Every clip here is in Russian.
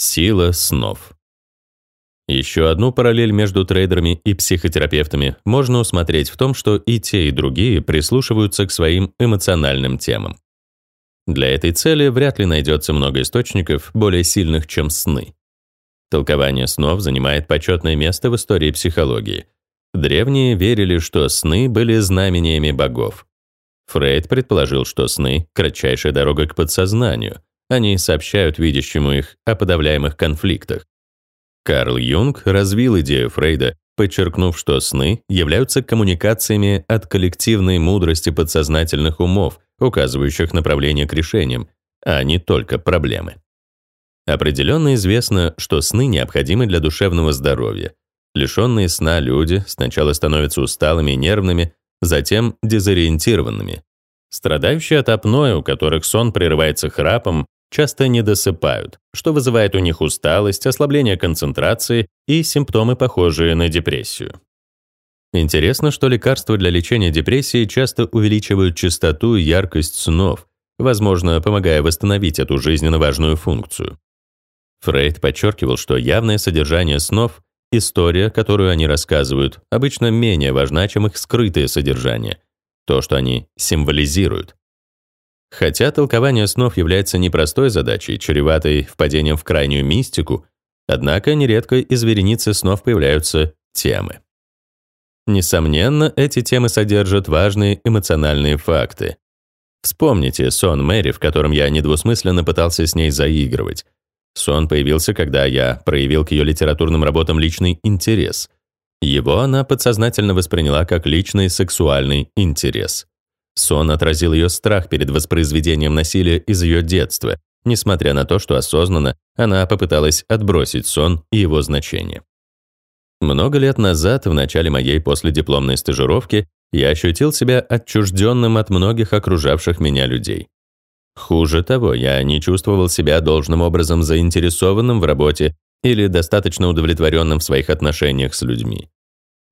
Сила снов. Еще одну параллель между трейдерами и психотерапевтами можно усмотреть в том, что и те, и другие прислушиваются к своим эмоциональным темам. Для этой цели вряд ли найдется много источников, более сильных, чем сны. Толкование снов занимает почетное место в истории психологии. Древние верили, что сны были знамениями богов. Фрейд предположил, что сны — кратчайшая дорога к подсознанию. Они сообщают видящему их о подавляемых конфликтах. Карл Юнг развил идею Фрейда, подчеркнув, что сны являются коммуникациями от коллективной мудрости подсознательных умов, указывающих направление к решениям, а не только проблемы. Определенно известно, что сны необходимы для душевного здоровья. Лишенные сна люди сначала становятся усталыми и нервными, затем дезориентированными. Страдающие от апноэ, у которых сон прерывается храпом, часто не досыпают, что вызывает у них усталость, ослабление концентрации и симптомы, похожие на депрессию. Интересно, что лекарства для лечения депрессии часто увеличивают частоту и яркость снов, возможно, помогая восстановить эту жизненно важную функцию. Фрейд подчеркивал, что явное содержание снов, история, которую они рассказывают, обычно менее важна, чем их скрытое содержание, то, что они символизируют. Хотя толкование снов является непростой задачей, чреватой впадением в крайнюю мистику, однако нередко из вереницы снов появляются темы. Несомненно, эти темы содержат важные эмоциональные факты. Вспомните сон Мэри, в котором я недвусмысленно пытался с ней заигрывать. Сон появился, когда я проявил к ее литературным работам личный интерес. Его она подсознательно восприняла как личный сексуальный интерес. Сон отразил ее страх перед воспроизведением насилия из ее детства, несмотря на то, что осознанно она попыталась отбросить сон и его значение. Много лет назад, в начале моей последипломной стажировки, я ощутил себя отчужденным от многих окружавших меня людей. Хуже того, я не чувствовал себя должным образом заинтересованным в работе или достаточно удовлетворенным в своих отношениях с людьми.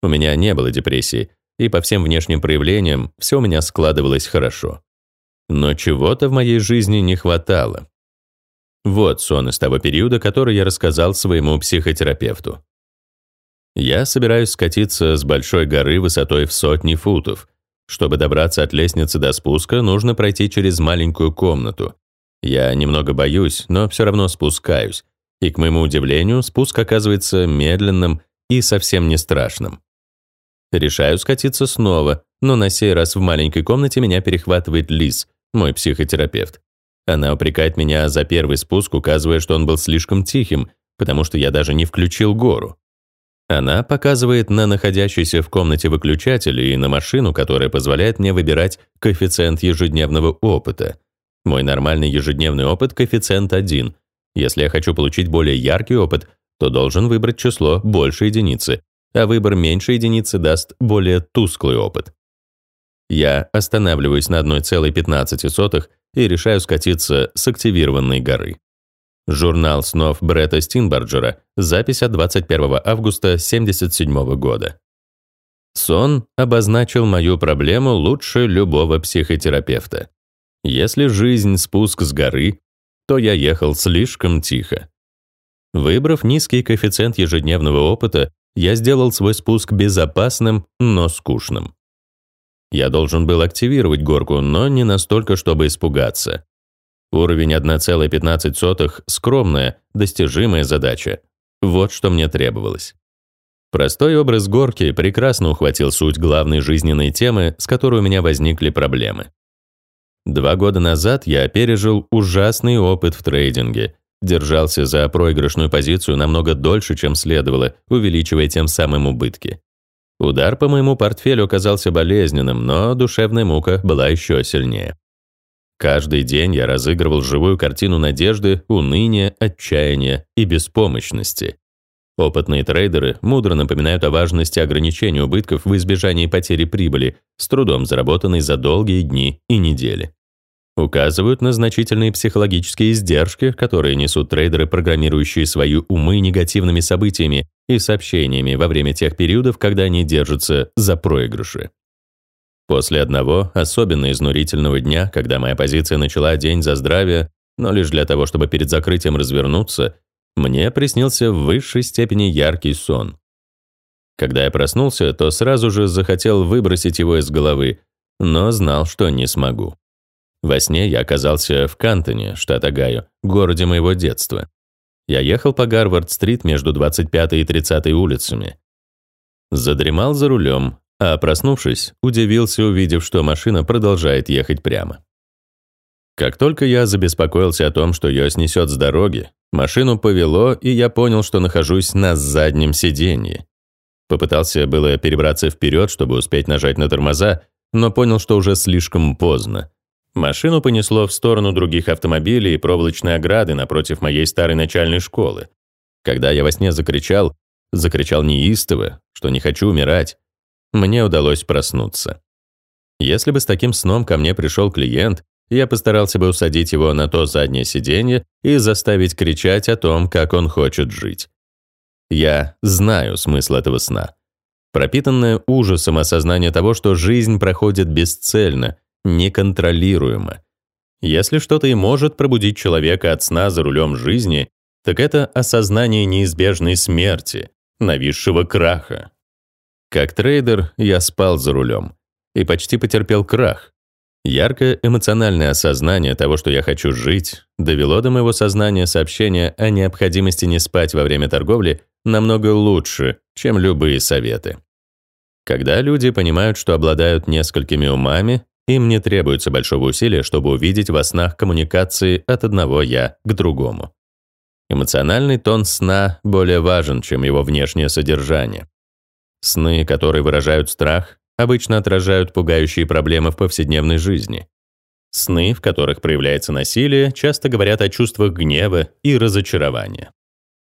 У меня не было депрессии, и по всем внешним проявлениям все у меня складывалось хорошо. Но чего-то в моей жизни не хватало. Вот сон из того периода, который я рассказал своему психотерапевту. Я собираюсь скатиться с большой горы высотой в сотни футов, чтобы добраться от лестницы до спуска, нужно пройти через маленькую комнату. Я немного боюсь, но все равно спускаюсь. И, к моему удивлению, спуск оказывается медленным и совсем не страшным. Решаю скатиться снова, но на сей раз в маленькой комнате меня перехватывает Лиз, мой психотерапевт. Она упрекает меня за первый спуск, указывая, что он был слишком тихим, потому что я даже не включил гору. Она показывает на находящийся в комнате выключатель и на машину, которая позволяет мне выбирать коэффициент ежедневного опыта. Мой нормальный ежедневный опыт — коэффициент 1. Если я хочу получить более яркий опыт, то должен выбрать число больше единицы, а выбор меньше единицы даст более тусклый опыт. Я останавливаюсь на 1,15 и решаю скатиться с активированной горы. Журнал снов Бретта Стинбарджера, запись от 21 августа 1977 года. Сон обозначил мою проблему лучше любого психотерапевта. Если жизнь спуск с горы, то я ехал слишком тихо. Выбрав низкий коэффициент ежедневного опыта, я сделал свой спуск безопасным, но скучным. Я должен был активировать горку, но не настолько, чтобы испугаться. Уровень 1,15 — скромная, достижимая задача. Вот что мне требовалось. Простой образ горки прекрасно ухватил суть главной жизненной темы, с которой у меня возникли проблемы. Два года назад я пережил ужасный опыт в трейдинге, держался за проигрышную позицию намного дольше, чем следовало, увеличивая тем самым убытки. Удар по моему портфелю оказался болезненным, но душевная мука была еще сильнее. Каждый день я разыгрывал живую картину надежды, уныния, отчаяния и беспомощности. Опытные трейдеры мудро напоминают о важности ограничения убытков в избежании потери прибыли, с трудом заработанной за долгие дни и недели. Указывают на значительные психологические издержки, которые несут трейдеры, программирующие свои умы негативными событиями и сообщениями во время тех периодов, когда они держатся за проигрыши. После одного особенно изнурительного дня, когда моя позиция начала день за здравие, но лишь для того, чтобы перед закрытием развернуться, Мне приснился в высшей степени яркий сон. Когда я проснулся, то сразу же захотел выбросить его из головы, но знал, что не смогу. Во сне я оказался в Кантоне, штат Огайо, городе моего детства. Я ехал по Гарвард-стрит между 25 и 30 улицами. Задремал за рулем, а проснувшись, удивился, увидев, что машина продолжает ехать прямо. Как только я забеспокоился о том, что ее снесет с дороги, машину повело, и я понял, что нахожусь на заднем сиденье. Попытался было перебраться вперед, чтобы успеть нажать на тормоза, но понял, что уже слишком поздно. Машину понесло в сторону других автомобилей и проволочной ограды напротив моей старой начальной школы. Когда я во сне закричал, закричал неистово, что не хочу умирать, мне удалось проснуться. Если бы с таким сном ко мне пришел клиент, я постарался бы усадить его на то заднее сиденье и заставить кричать о том, как он хочет жить. Я знаю смысл этого сна. Пропитанное ужасом осознание того, что жизнь проходит бесцельно, неконтролируемо. Если что-то и может пробудить человека от сна за рулем жизни, так это осознание неизбежной смерти, нависшего краха. Как трейдер я спал за рулем и почти потерпел крах. Яркое эмоциональное осознание того, что я хочу жить, довело до моего сознания сообщение о необходимости не спать во время торговли намного лучше, чем любые советы. Когда люди понимают, что обладают несколькими умами, им не требуется большого усилия, чтобы увидеть во снах коммуникации от одного «я» к другому. Эмоциональный тон сна более важен, чем его внешнее содержание. Сны, которые выражают страх, обычно отражают пугающие проблемы в повседневной жизни. Сны, в которых проявляется насилие, часто говорят о чувствах гнева и разочарования.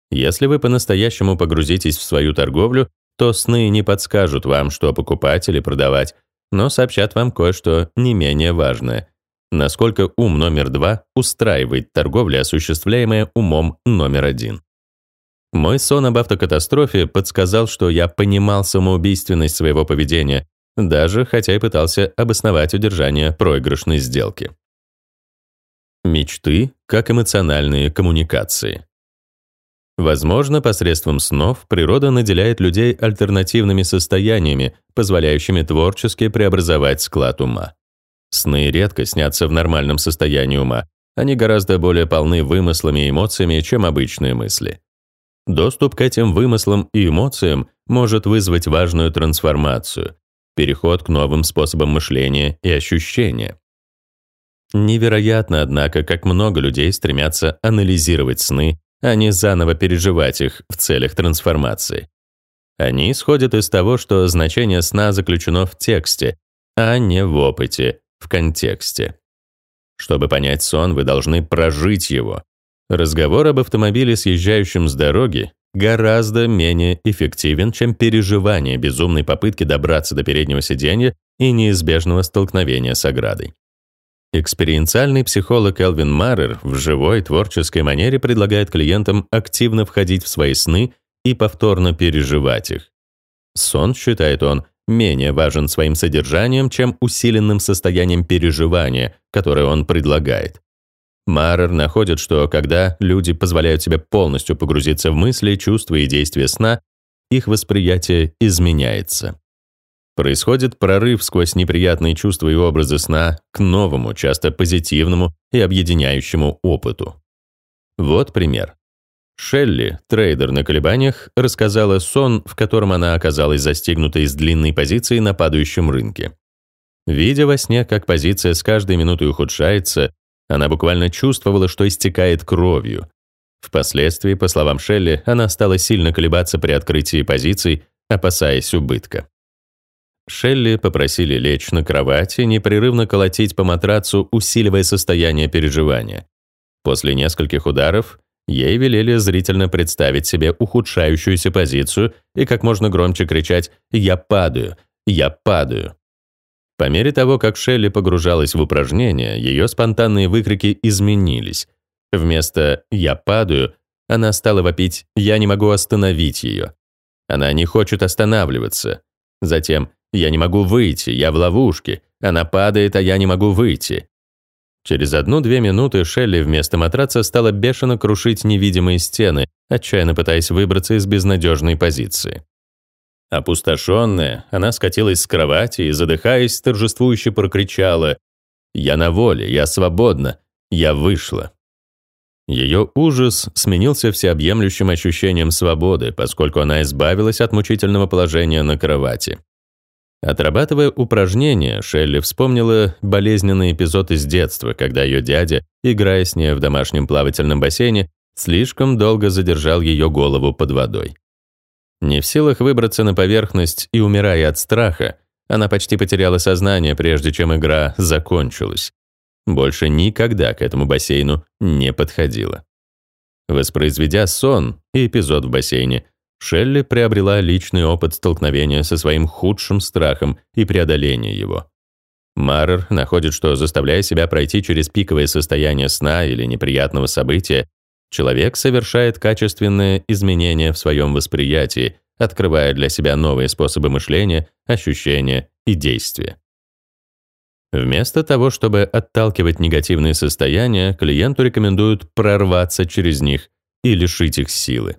Если вы по-настоящему погрузитесь в свою торговлю, то сны не подскажут вам, что покупать или продавать, но сообщат вам кое-что не менее важное. Насколько ум номер два устраивает торговля, осуществляемая умом номер один. Мой сон об автокатастрофе подсказал, что я понимал самоубийственность своего поведения, даже хотя и пытался обосновать удержание проигрышной сделки. Мечты как эмоциональные коммуникации. Возможно, посредством снов природа наделяет людей альтернативными состояниями, позволяющими творчески преобразовать склад ума. Сны редко снятся в нормальном состоянии ума, они гораздо более полны вымыслами и эмоциями, чем обычные мысли. Доступ к этим вымыслам и эмоциям может вызвать важную трансформацию, переход к новым способам мышления и ощущения. Невероятно, однако, как много людей стремятся анализировать сны а не заново переживать их в целях трансформации. Они исходят из того, что значение сна заключено в тексте, а не в опыте, в контексте. Чтобы понять сон, вы должны прожить его. Разговор об автомобиле, съезжающем с дороги, гораздо менее эффективен, чем переживание безумной попытки добраться до переднего сиденья и неизбежного столкновения с оградой. Экспериенциальный психолог Элвин Маррер в живой творческой манере предлагает клиентам активно входить в свои сны и повторно переживать их. Сон, считает он, менее важен своим содержанием, чем усиленным состоянием переживания, которое он предлагает. Маррер находит, что когда люди позволяют себе полностью погрузиться в мысли, чувства и действия сна, их восприятие изменяется. Происходит прорыв сквозь неприятные чувства и образы сна к новому, часто позитивному и объединяющему опыту. Вот пример. Шелли, трейдер на колебаниях, рассказала сон, в котором она оказалась застигнутой с длинной позиции на падающем рынке. Видя во сне, как позиция с каждой минутой ухудшается, она буквально чувствовала, что истекает кровью. Впоследствии, по словам Шелли, она стала сильно колебаться при открытии позиций, опасаясь убытка. Шелли попросили лечь на кровати, непрерывно колотить по матрацу, усиливая состояние переживания. После нескольких ударов ей велели зрительно представить себе ухудшающуюся позицию и как можно громче кричать «Я падаю! Я падаю!». По мере того, как Шелли погружалась в упражнение, ее спонтанные выкрики изменились. Вместо «я падаю» она стала вопить «я не могу остановить ее». Она не хочет останавливаться. Затем я не могу выйти, я в ловушке. Она падает, а я не могу выйти. Через одну-две минуты Шелли вместо матраца стала бешено крушить невидимые стены, отчаянно пытаясь выбраться из безнадежной позиции. Опустошенная, она скатилась с кровати и, задыхаясь, торжествующе прокричала «Я на воле, я свободна, я вышла». Ее ужас сменился всеобъемлющим ощущением свободы, поскольку она избавилась от мучительного положения на кровати. Отрабатывая упражнения, Шелли вспомнила болезненный эпизод из детства, когда ее дядя, играя с ней в домашнем плавательном бассейне, слишком долго задержал ее голову под водой. Не в силах выбраться на поверхность и умирая от страха, она почти потеряла сознание, прежде чем игра закончилась больше никогда к этому бассейну не подходила. Воспроизведя сон и эпизод в бассейне, Шелли приобрела личный опыт столкновения со своим худшим страхом и преодоления его. Маррер находит, что, заставляя себя пройти через пиковое состояние сна или неприятного события, человек совершает качественные изменения в своем восприятии, открывая для себя новые способы мышления, ощущения и действия. Вместо того, чтобы отталкивать негативные состояния, клиенту рекомендуют прорваться через них и лишить их силы.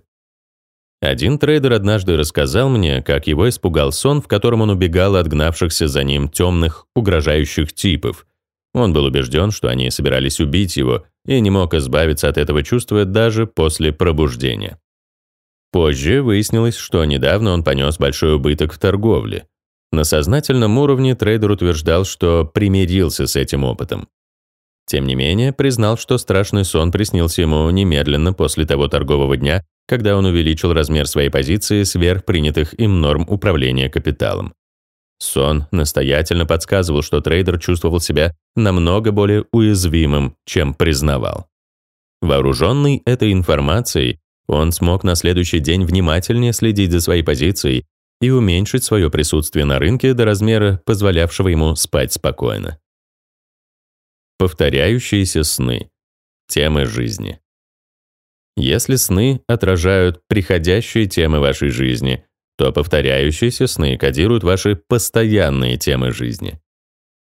Один трейдер однажды рассказал мне, как его испугал сон, в котором он убегал от гнавшихся за ним темных, угрожающих типов. Он был убежден, что они собирались убить его, и не мог избавиться от этого чувства даже после пробуждения. Позже выяснилось, что недавно он понес большой убыток в торговле. На сознательном уровне трейдер утверждал, что примирился с этим опытом. Тем не менее, признал, что страшный сон приснился ему немедленно после того торгового дня, когда он увеличил размер своей позиции сверх принятых им норм управления капиталом. Сон настоятельно подсказывал, что трейдер чувствовал себя намного более уязвимым, чем признавал. Вооруженный этой информацией, он смог на следующий день внимательнее следить за своей позицией и уменьшить свое присутствие на рынке до размера, позволявшего ему спать спокойно. Повторяющиеся сны. Темы жизни. Если сны отражают приходящие темы вашей жизни, то повторяющиеся сны кодируют ваши постоянные темы жизни.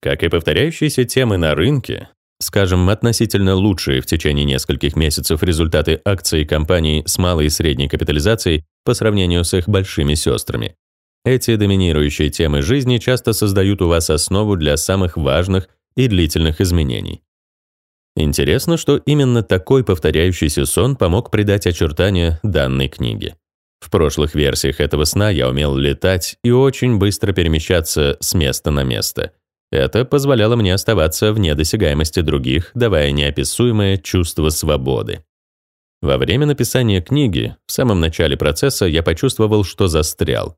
Как и повторяющиеся темы на рынке, скажем, относительно лучшие в течение нескольких месяцев результаты акций компаний с малой и средней капитализацией по сравнению с их большими сестрами, эти доминирующие темы жизни часто создают у вас основу для самых важных и длительных изменений. Интересно, что именно такой повторяющийся сон помог придать очертания данной книге. В прошлых версиях этого сна я умел летать и очень быстро перемещаться с места на место. Это позволяло мне оставаться вне досягаемости других, давая неописуемое чувство свободы. Во время написания книги, в самом начале процесса, я почувствовал, что застрял.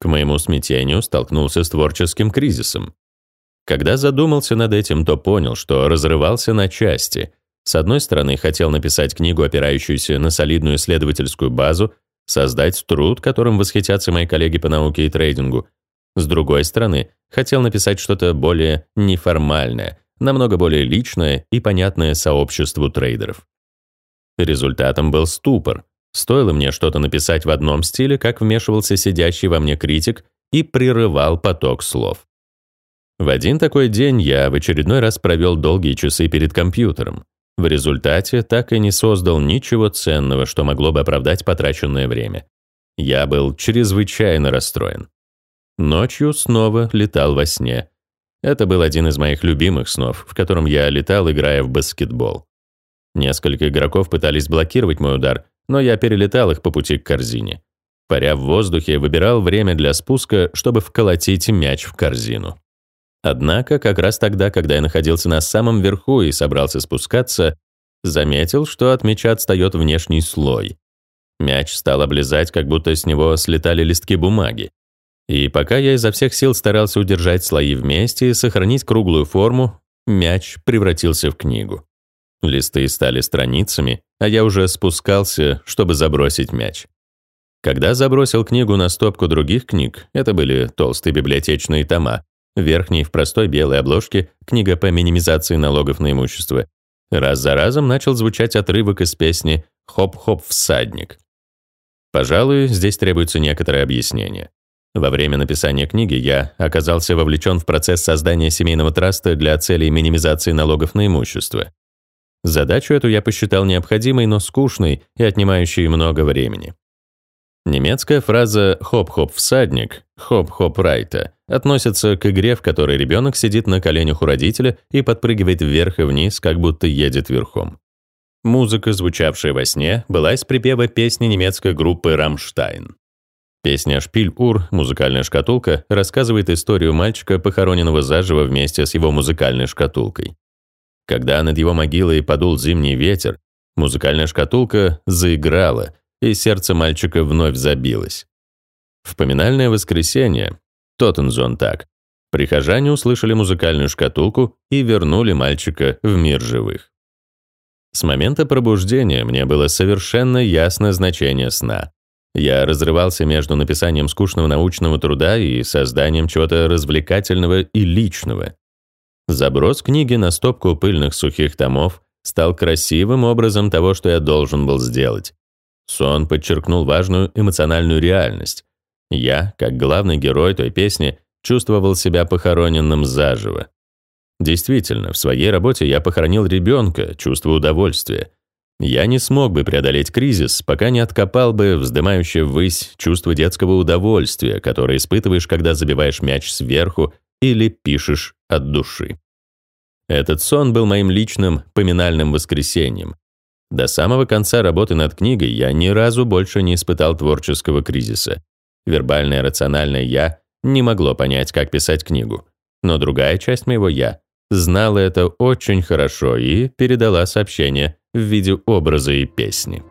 К моему смятению столкнулся с творческим кризисом. Когда задумался над этим, то понял, что разрывался на части. С одной стороны, хотел написать книгу, опирающуюся на солидную исследовательскую базу, создать труд, которым восхитятся мои коллеги по науке и трейдингу. С другой стороны, хотел написать что-то более неформальное, намного более личное и понятное сообществу трейдеров. Результатом был ступор, Стоило мне что-то написать в одном стиле, как вмешивался сидящий во мне критик и прерывал поток слов. В один такой день я в очередной раз провел долгие часы перед компьютером. В результате так и не создал ничего ценного, что могло бы оправдать потраченное время. Я был чрезвычайно расстроен. Ночью снова летал во сне. Это был один из моих любимых снов, в котором я летал, играя в баскетбол. Несколько игроков пытались блокировать мой удар, но я перелетал их по пути к корзине. Паря в воздухе, выбирал время для спуска, чтобы вколотить мяч в корзину. Однако, как раз тогда, когда я находился на самом верху и собрался спускаться, заметил, что от мяча отстает внешний слой. Мяч стал облизать, как будто с него слетали листки бумаги. И пока я изо всех сил старался удержать слои вместе и сохранить круглую форму, мяч превратился в книгу. Листы стали страницами, а я уже спускался, чтобы забросить мяч. Когда забросил книгу на стопку других книг, это были толстые библиотечные тома, верхней в простой белой обложке книга по минимизации налогов на имущество, раз за разом начал звучать отрывок из песни «Хоп-хоп, всадник». Пожалуй, здесь требуется некоторое объяснение. Во время написания книги я оказался вовлечен в процесс создания семейного траста для целей минимизации налогов на имущество. Задачу эту я посчитал необходимой, но скучной и отнимающей много времени. Немецкая фраза «хоп-хоп всадник» «хоп-хоп райта» относится к игре, в которой ребенок сидит на коленях у родителя и подпрыгивает вверх и вниз, как будто едет верхом. Музыка, звучавшая во сне, была из припева песни немецкой группы «Рамштайн». Песня «Шпиль-Ур» музыкальная шкатулка рассказывает историю мальчика, похороненного заживо вместе с его музыкальной шкатулкой. Когда над его могилой подул зимний ветер, музыкальная шкатулка заиграла, и сердце мальчика вновь забилось. В поминальное воскресенье, Тоттензон так, прихожане услышали музыкальную шкатулку и вернули мальчика в мир живых. С момента пробуждения мне было совершенно ясно значение сна. Я разрывался между написанием скучного научного труда и созданием чего-то развлекательного и личного. Заброс книги на стопку пыльных сухих томов стал красивым образом того, что я должен был сделать. Сон подчеркнул важную эмоциональную реальность. Я, как главный герой той песни, чувствовал себя похороненным заживо. Действительно, в своей работе я похоронил ребенка, чувство удовольствия. Я не смог бы преодолеть кризис, пока не откопал бы вздымающее ввысь чувство детского удовольствия, которое испытываешь, когда забиваешь мяч сверху или пишешь от души. Этот сон был моим личным поминальным воскресеньем. До самого конца работы над книгой я ни разу больше не испытал творческого кризиса. Вербальное рациональное «я» не могло понять, как писать книгу. Но другая часть моего «я» знала это очень хорошо и передала сообщение в виде образа и песни.